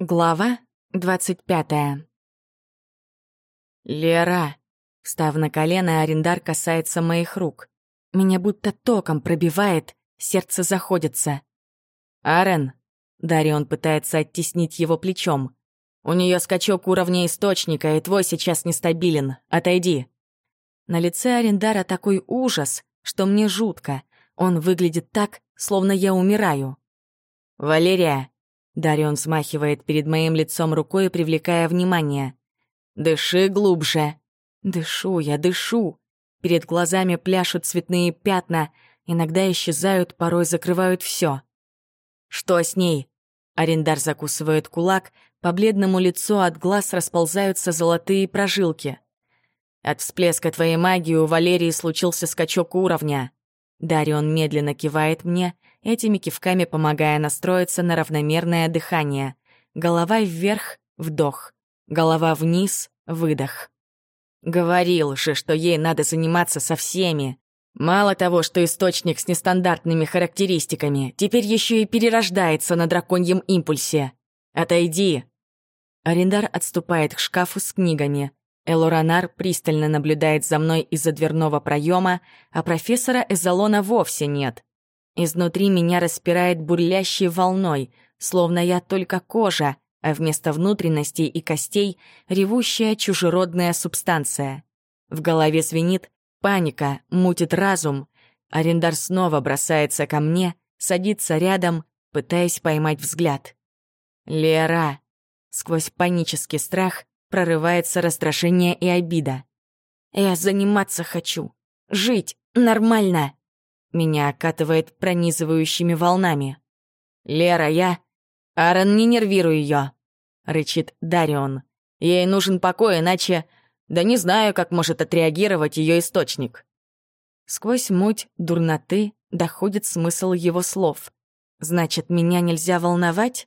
Глава двадцать пятая. «Лера!» Встав на колено, арендар касается моих рук. Меня будто током пробивает, сердце заходится. «Арен!» Дарион пытается оттеснить его плечом. «У нее скачок уровня источника, и твой сейчас нестабилен. Отойди!» На лице арендара такой ужас, что мне жутко. Он выглядит так, словно я умираю. «Валерия!» Дарион смахивает перед моим лицом рукой, привлекая внимание. «Дыши глубже». Дышу я, дышу. Перед глазами пляшут цветные пятна, иногда исчезают, порой закрывают все. «Что с ней?» Арендар закусывает кулак, по бледному лицу от глаз расползаются золотые прожилки. От всплеска твоей магии у Валерии случился скачок уровня. Дарион медленно кивает мне, этими кивками помогая настроиться на равномерное дыхание. Голова вверх — вдох, голова вниз — выдох. Говорил же, что ей надо заниматься со всеми. Мало того, что источник с нестандартными характеристиками, теперь еще и перерождается на драконьем импульсе. Отойди. Арендар отступает к шкафу с книгами. Элоранар пристально наблюдает за мной из-за дверного проема, а профессора Эзолона вовсе нет. Изнутри меня распирает бурлящей волной, словно я только кожа, а вместо внутренностей и костей — ревущая чужеродная субстанция. В голове звенит, паника, мутит разум. Арендар снова бросается ко мне, садится рядом, пытаясь поймать взгляд. «Лера!» Сквозь панический страх прорывается раздражение и обида. «Я заниматься хочу. Жить нормально!» Меня окатывает пронизывающими волнами. «Лера, я...» «Аарон, не нервируй ее!» — рычит Дарион. «Ей нужен покой, иначе... Да не знаю, как может отреагировать ее источник». Сквозь муть дурноты доходит смысл его слов. «Значит, меня нельзя волновать?»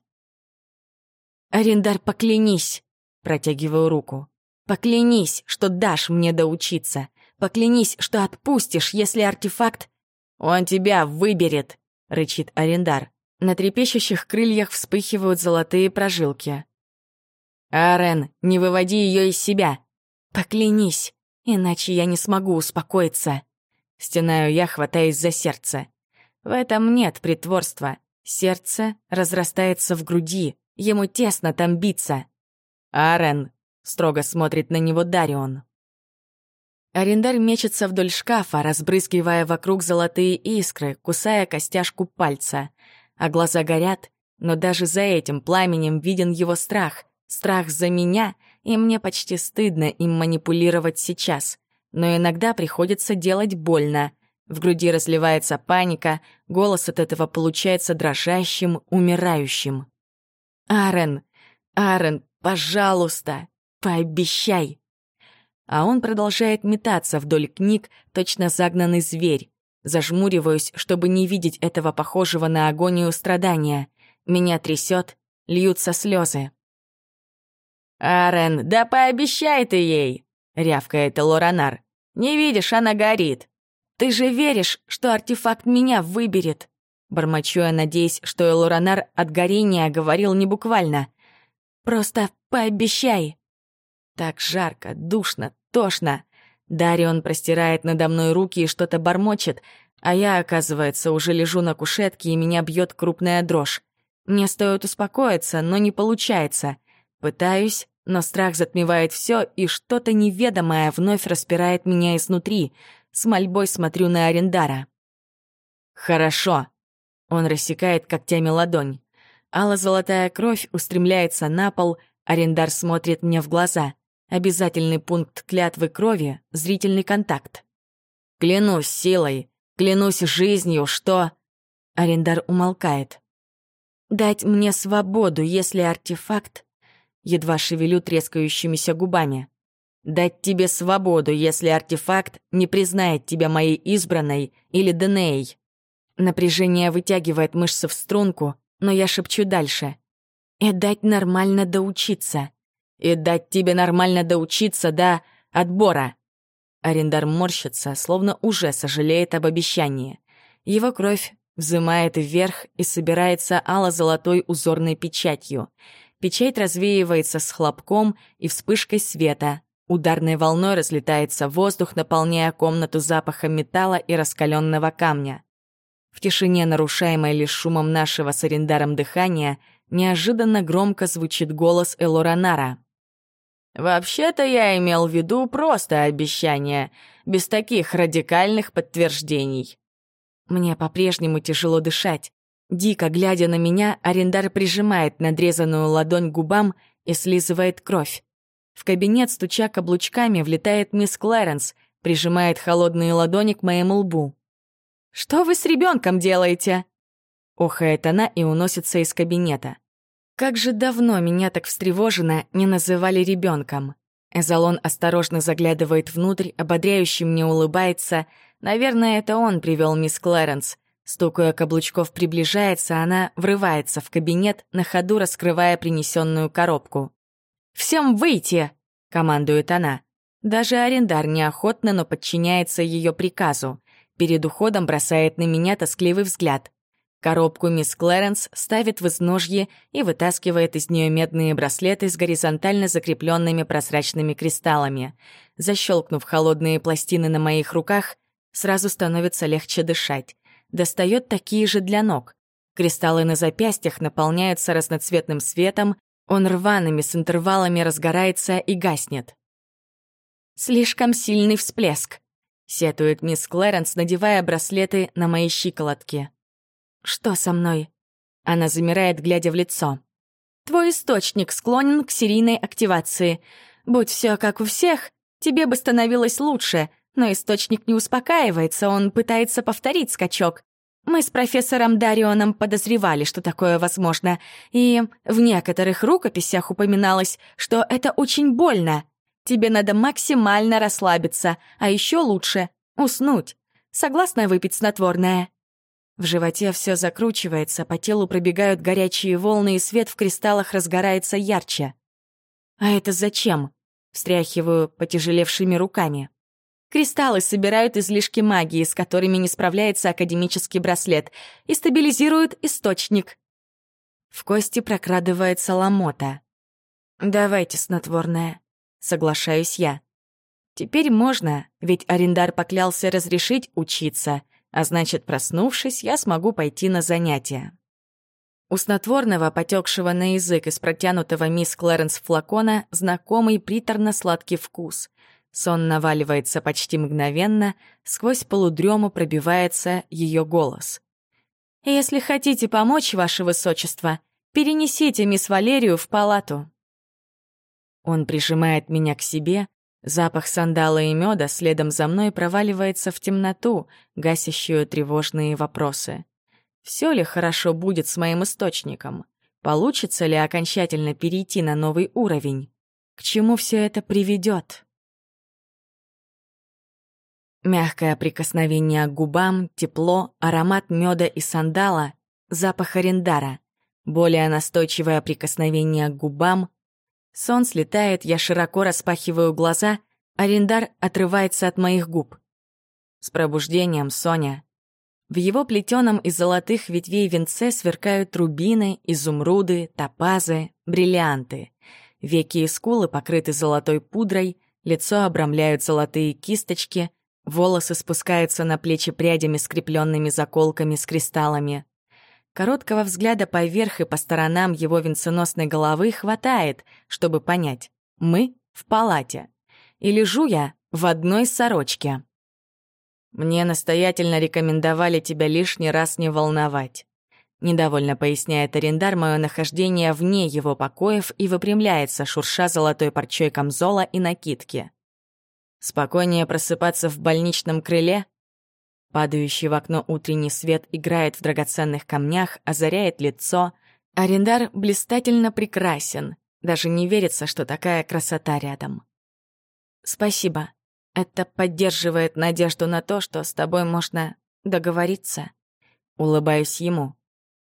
«Арендар, поклянись!» — протягиваю руку. «Поклянись, что дашь мне доучиться. Поклянись, что отпустишь, если артефакт «Он тебя выберет!» — рычит арендар. На трепещущих крыльях вспыхивают золотые прожилки. «Арен, не выводи ее из себя!» «Поклянись, иначе я не смогу успокоиться!» Стенаю я, хватаясь за сердце. В этом нет притворства. Сердце разрастается в груди, ему тесно там биться. «Арен!» — строго смотрит на него Дарион. Арендарь мечется вдоль шкафа, разбрызгивая вокруг золотые искры, кусая костяшку пальца. А глаза горят, но даже за этим пламенем виден его страх. Страх за меня, и мне почти стыдно им манипулировать сейчас. Но иногда приходится делать больно. В груди разливается паника, голос от этого получается дрожащим, умирающим. «Арен! Арен, пожалуйста! Пообещай!» А он продолжает метаться вдоль книг, точно загнанный зверь. Зажмуриваюсь, чтобы не видеть этого похожего на агонию страдания. Меня трясет, льются слезы. «Арен, да пообещай ты ей!» — рявкает Лоранар. «Не видишь, она горит!» «Ты же веришь, что артефакт меня выберет?» Бормочу я, надеясь, что Элоранар от горения говорил не буквально. «Просто пообещай!» Так жарко, душно, тошно. Дарион простирает надо мной руки и что-то бормочет, а я, оказывается, уже лежу на кушетке, и меня бьет крупная дрожь. Мне стоит успокоиться, но не получается. Пытаюсь, но страх затмевает все, и что-то неведомое вновь распирает меня изнутри. С мольбой смотрю на Арендара. «Хорошо». Он рассекает когтями ладонь. Алла-золотая кровь устремляется на пол, Арендар смотрит мне в глаза — Обязательный пункт клятвы крови — зрительный контакт. «Клянусь силой, клянусь жизнью, что...» Арендар умолкает. «Дать мне свободу, если артефакт...» Едва шевелю трескающимися губами. «Дать тебе свободу, если артефакт не признает тебя моей избранной или Денеей». Напряжение вытягивает мышцы в струнку, но я шепчу дальше. «И дать нормально доучиться» и дать тебе нормально доучиться до отбора». Арендар морщится, словно уже сожалеет об обещании. Его кровь взымает вверх и собирается ало-золотой узорной печатью. печать развеивается с хлопком и вспышкой света. Ударной волной разлетается воздух, наполняя комнату запахом металла и раскаленного камня. В тишине, нарушаемой лишь шумом нашего с арендаром дыхания, неожиданно громко звучит голос Элоранара. «Вообще-то я имел в виду просто обещание, без таких радикальных подтверждений». Мне по-прежнему тяжело дышать. Дико глядя на меня, арендар прижимает надрезанную ладонь к губам и слизывает кровь. В кабинет, стуча каблучками, влетает мисс Клэренс, прижимает холодные ладони к моему лбу. «Что вы с ребенком делаете?» Охает она и уносится из кабинета. Как же давно меня так встревоженно не называли ребенком. Эзолон осторожно заглядывает внутрь, ободряюще мне улыбается. Наверное, это он привел мисс Клэренс. Стукая каблучков приближается, она врывается в кабинет, на ходу раскрывая принесенную коробку. «Всем выйти!» — командует она. Даже арендар неохотно, но подчиняется ее приказу. Перед уходом бросает на меня тоскливый взгляд. Коробку мисс Клэренс ставит в изножье и вытаскивает из нее медные браслеты с горизонтально закрепленными прозрачными кристаллами. Защелкнув холодные пластины на моих руках, сразу становится легче дышать достает такие же для ног. Кристаллы на запястьях наполняются разноцветным светом, он рваными с интервалами разгорается и гаснет. «Слишком сильный всплеск», — сетует мисс Клэренс, надевая браслеты на мои щиколотки. «Что со мной?» Она замирает, глядя в лицо. «Твой источник склонен к серийной активации. Будь все как у всех, тебе бы становилось лучше, но источник не успокаивается, он пытается повторить скачок. Мы с профессором Дарионом подозревали, что такое возможно, и в некоторых рукописях упоминалось, что это очень больно. Тебе надо максимально расслабиться, а еще лучше — уснуть. Согласна выпить снотворное? В животе все закручивается, по телу пробегают горячие волны, и свет в кристаллах разгорается ярче. А это зачем? Встряхиваю потяжелевшими руками. Кристаллы собирают излишки магии, с которыми не справляется академический браслет, и стабилизируют источник. В кости прокрадывается ломота. «Давайте снотворное», — соглашаюсь я. Теперь можно, ведь арендар поклялся разрешить учиться, а значит, проснувшись, я смогу пойти на занятия. У снотворного, потекшего на язык из протянутого мисс Клэренс флакона, знакомый приторно-сладкий вкус. Сон наваливается почти мгновенно, сквозь полудрему пробивается ее голос. «Если хотите помочь, ваше высочество, перенесите мисс Валерию в палату». Он прижимает меня к себе, запах сандала и меда следом за мной проваливается в темноту, гасящую тревожные вопросы. Все ли хорошо будет с моим источником? Получится ли окончательно перейти на новый уровень? К чему все это приведет? Мягкое прикосновение к губам, тепло, аромат меда и сандала, запах арендара. Более настойчивое прикосновение к губам. Сон слетает, я широко распахиваю глаза, арендар отрывается от моих губ. С пробуждением, Соня. В его плетеном из золотых ветвей венце сверкают рубины, изумруды, топазы, бриллианты. Веки и скулы покрыты золотой пудрой, лицо обрамляют золотые кисточки — Волосы спускаются на плечи прядями, скрепленными заколками с кристаллами. Короткого взгляда поверх и по сторонам его венценосной головы хватает, чтобы понять. Мы в палате. И лежу я в одной сорочке. Мне настоятельно рекомендовали тебя лишний раз не волновать. Недовольно поясняет арендар мое нахождение вне его покоев и выпрямляется, шурша золотой парчой камзола и накидки. Спокойнее просыпаться в больничном крыле? Падающий в окно утренний свет играет в драгоценных камнях, озаряет лицо. Арендар блистательно прекрасен. Даже не верится, что такая красота рядом. Спасибо. Это поддерживает надежду на то, что с тобой можно договориться. Улыбаюсь ему.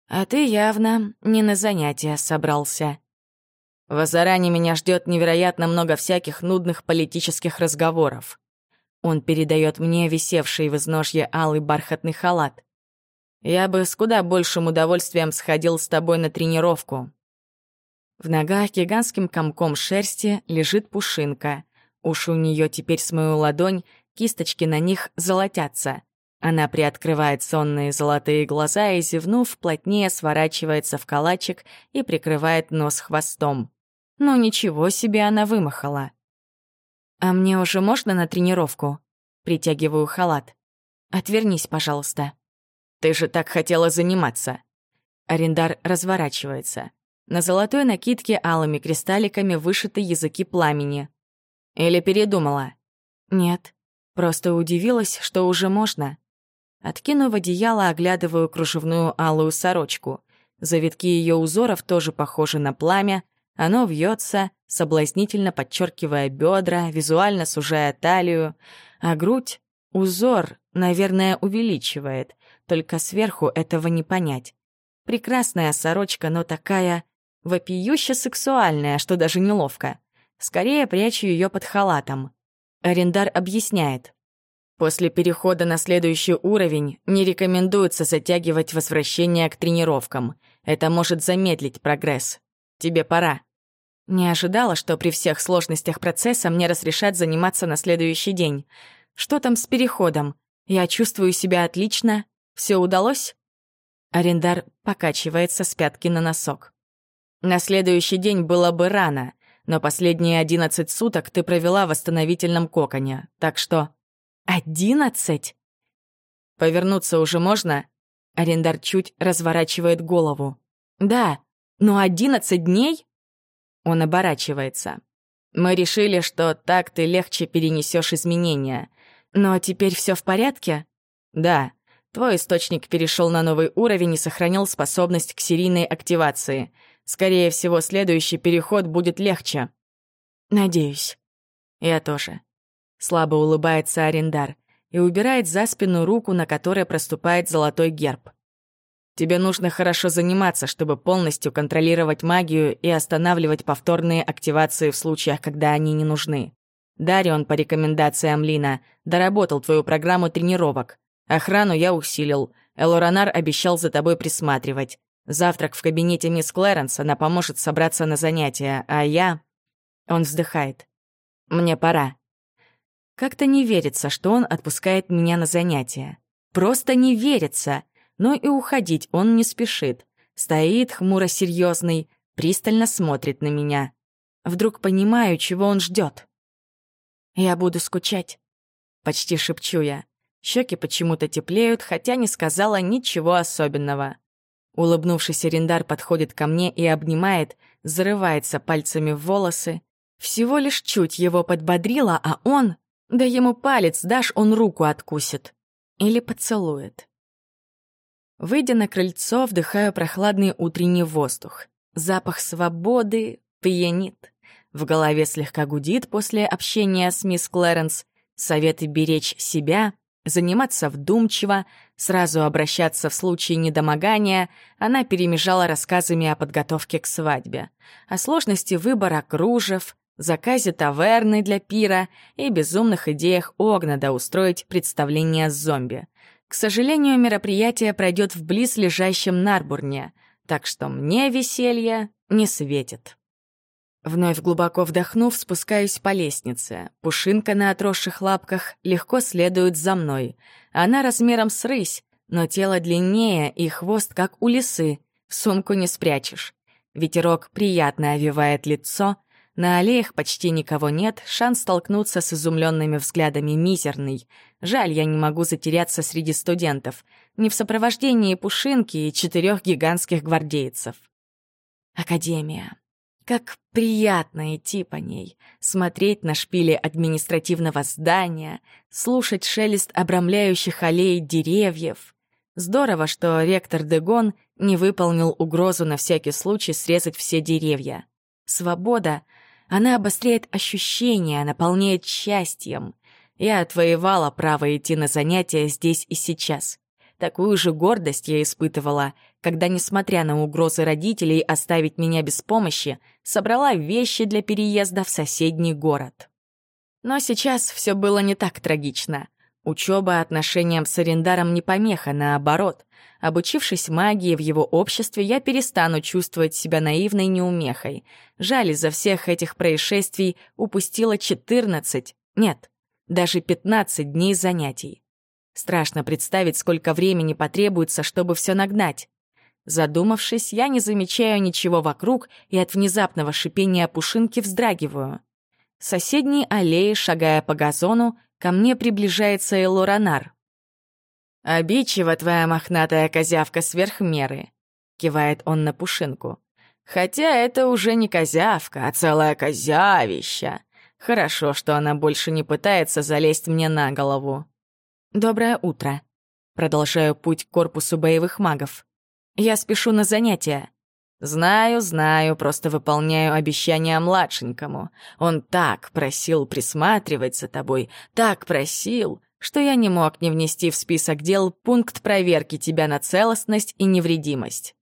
А ты явно не на занятия собрался. В Азаране меня ждет невероятно много всяких нудных политических разговоров. Он передает мне висевший в изножье алый бархатный халат. Я бы с куда большим удовольствием сходил с тобой на тренировку. В ногах гигантским комком шерсти лежит пушинка. Уши у нее теперь с мою ладонь, кисточки на них золотятся. Она приоткрывает сонные золотые глаза и, зевнув, плотнее сворачивается в калачик и прикрывает нос хвостом. Ну ничего себе она вымахала. «А мне уже можно на тренировку?» Притягиваю халат. «Отвернись, пожалуйста». «Ты же так хотела заниматься». Арендар разворачивается. На золотой накидке алыми кристалликами вышиты языки пламени. Или передумала? Нет, просто удивилась, что уже можно. Откинув одеяло, оглядываю кружевную алую сорочку. Завитки ее узоров тоже похожи на пламя, оно вьется, соблазнительно подчеркивая бедра, визуально сужая талию, а грудь — узор, наверное, увеличивает, только сверху этого не понять. Прекрасная сорочка, но такая вопиюще сексуальная, что даже неловко. Скорее прячу ее под халатом. Арендар объясняет. После перехода на следующий уровень не рекомендуется затягивать возвращение к тренировкам. Это может замедлить прогресс. Тебе пора. Не ожидала, что при всех сложностях процесса мне разрешат заниматься на следующий день. Что там с переходом? Я чувствую себя отлично. Все удалось? Арендар покачивается с пятки на носок. На следующий день было бы рано, но последние одиннадцать суток ты провела в восстановительном коконе, так что... Одиннадцать? Повернуться уже можно? Арендар чуть разворачивает голову. Да, но одиннадцать дней? Он оборачивается. Мы решили, что так ты легче перенесешь изменения. Но теперь все в порядке? Да. Твой источник перешел на новый уровень и сохранил способность к серийной активации. Скорее всего, следующий переход будет легче. Надеюсь. Я тоже. Слабо улыбается Арендар и убирает за спину руку, на которой проступает золотой герб. Тебе нужно хорошо заниматься, чтобы полностью контролировать магию и останавливать повторные активации в случаях, когда они не нужны. Дарион, по рекомендациям Лина, доработал твою программу тренировок. Охрану я усилил. Элоранар обещал за тобой присматривать. Завтрак в кабинете мисс Клэренс, она поможет собраться на занятия, а я... Он вздыхает. Мне пора. Как-то не верится, что он отпускает меня на занятия. Просто не верится но и уходить он не спешит. Стоит хмуро серьезный, пристально смотрит на меня. Вдруг понимаю, чего он ждет. «Я буду скучать», — почти шепчу я. Щеки почему-то теплеют, хотя не сказала ничего особенного. Улыбнувшийся Рендар подходит ко мне и обнимает, зарывается пальцами в волосы. Всего лишь чуть его подбодрила, а он... Да ему палец дашь, он руку откусит. Или поцелует. Выйдя на крыльцо, вдыхаю прохладный утренний воздух. Запах свободы пьянит. В голове слегка гудит после общения с мисс Клэренс. Советы беречь себя, заниматься вдумчиво, сразу обращаться в случае недомогания, она перемежала рассказами о подготовке к свадьбе, о сложности выбора кружев, заказе таверны для пира и безумных идеях Огнада устроить представление с зомби. К сожалению, мероприятие пройдет в близлежащем Нарбурне, так что мне веселье не светит. Вновь глубоко вдохнув, спускаюсь по лестнице. Пушинка на отросших лапках легко следует за мной. Она размером с рысь, но тело длиннее и хвост как у лисы. В сумку не спрячешь. Ветерок приятно овивает лицо, на аллеях почти никого нет, шанс столкнуться с изумленными взглядами мизерный. Жаль, я не могу затеряться среди студентов. Не в сопровождении Пушинки и четырех гигантских гвардейцев. Академия. Как приятно идти по ней, смотреть на шпили административного здания, слушать шелест обрамляющих аллей деревьев. Здорово, что ректор Дегон не выполнил угрозу на всякий случай срезать все деревья. Свобода она обостряет ощущения, наполняет счастьем. Я отвоевала право идти на занятия здесь и сейчас. Такую же гордость я испытывала, когда, несмотря на угрозы родителей оставить меня без помощи, собрала вещи для переезда в соседний город. Но сейчас все было не так трагично. Учеба отношениям с арендаром не помеха, наоборот. Обучившись магии в его обществе, я перестану чувствовать себя наивной неумехой. Жаль, из-за всех этих происшествий упустила 14, нет, даже 15 дней занятий. Страшно представить, сколько времени потребуется, чтобы все нагнать. Задумавшись, я не замечаю ничего вокруг и от внезапного шипения пушинки вздрагиваю. С соседней аллеи, шагая по газону, ко мне приближается Элоранар. «Обидчива твоя мохнатая козявка сверх меры», — кивает он на пушинку. «Хотя это уже не козявка, а целая козявища. Хорошо, что она больше не пытается залезть мне на голову». «Доброе утро», — продолжаю путь к корпусу боевых магов. «Я спешу на занятия». «Знаю, знаю, просто выполняю обещание младшенькому. Он так просил присматривать за тобой, так просил, что я не мог не внести в список дел пункт проверки тебя на целостность и невредимость.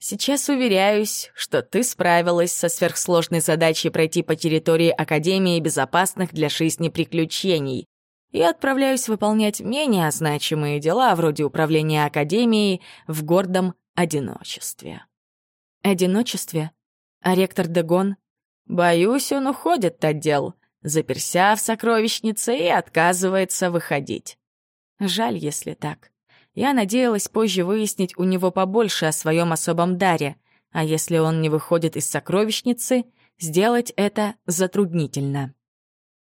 Сейчас уверяюсь, что ты справилась со сверхсложной задачей пройти по территории Академии безопасных для жизни приключений. И отправляюсь выполнять менее значимые дела, вроде управления Академией, в гордом одиночестве. Одиночестве? А ректор Дегон? Боюсь, он уходит от дел заперся в сокровищнице и отказывается выходить. Жаль, если так. Я надеялась позже выяснить у него побольше о своем особом даре, а если он не выходит из сокровищницы, сделать это затруднительно.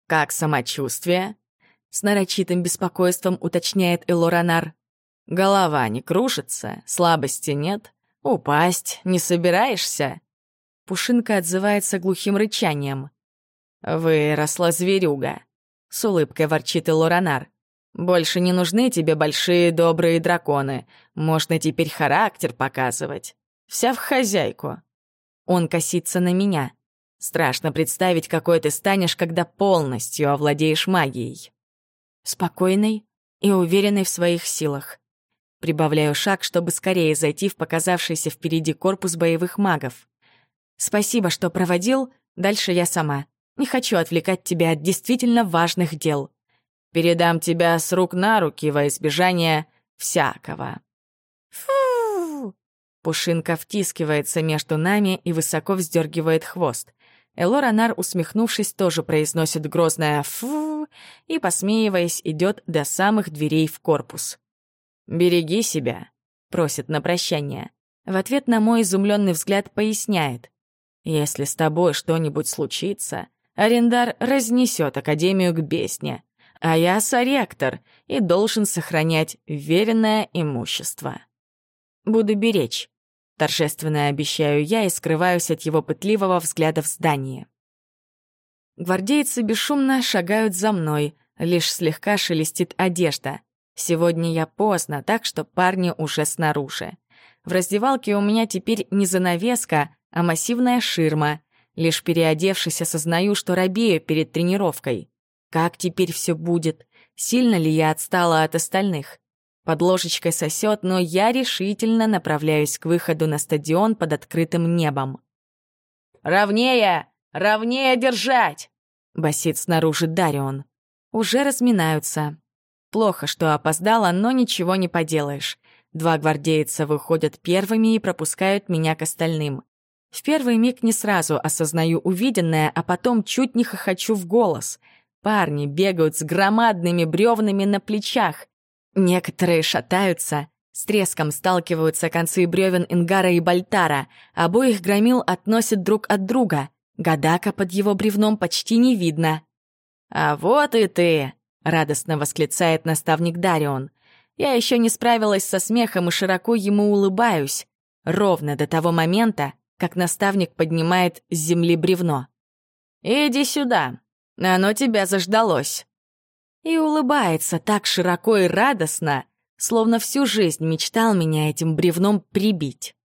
«Как самочувствие?» — с нарочитым беспокойством уточняет Элоранар. «Голова не кружится, слабости нет, упасть не собираешься?» Пушинка отзывается глухим рычанием. «Выросла зверюга», — с улыбкой ворчит и Лоранар. «Больше не нужны тебе большие добрые драконы. Можно теперь характер показывать. Вся в хозяйку». Он косится на меня. Страшно представить, какой ты станешь, когда полностью овладеешь магией. Спокойный и уверенный в своих силах. Прибавляю шаг, чтобы скорее зайти в показавшийся впереди корпус боевых магов. Спасибо, что проводил, дальше я сама. Не хочу отвлекать тебя от действительно важных дел. Передам тебя с рук на руки во избежание всякого. Фу! Пушинка втискивается между нами и высоко вздергивает хвост. Элоранар, усмехнувшись, тоже произносит грозное «фу» и, посмеиваясь, идет до самых дверей в корпус. «Береги себя», — просит на прощание. В ответ на мой изумленный взгляд поясняет. «Если с тобой что-нибудь случится, Арендар разнесет Академию к бесне, а я соректор и должен сохранять веренное имущество. Буду беречь. Торжественно обещаю я и скрываюсь от его пытливого взгляда в здании. Гвардейцы бесшумно шагают за мной, лишь слегка шелестит одежда. Сегодня я поздно, так что парни уже снаружи. В раздевалке у меня теперь не занавеска, а массивная ширма, Лишь переодевшись, осознаю, что робею перед тренировкой. Как теперь все будет? Сильно ли я отстала от остальных? Под ложечкой сосет, но я решительно направляюсь к выходу на стадион под открытым небом. «Ровнее! Ровнее держать!» — басит снаружи Дарион. Уже разминаются. Плохо, что опоздала, но ничего не поделаешь. Два гвардейца выходят первыми и пропускают меня к остальным. В первый миг не сразу осознаю увиденное, а потом чуть не хохочу в голос. Парни бегают с громадными бревнами на плечах. Некоторые шатаются, с треском сталкиваются концы бревен Ингара и Бальтара, обоих громил относят друг от друга. Гадака под его бревном почти не видно. «А вот и ты!» — радостно восклицает наставник Дарион. Я еще не справилась со смехом и широко ему улыбаюсь. Ровно до того момента, как наставник поднимает с земли бревно. «Иди сюда, оно тебя заждалось». И улыбается так широко и радостно, словно всю жизнь мечтал меня этим бревном прибить.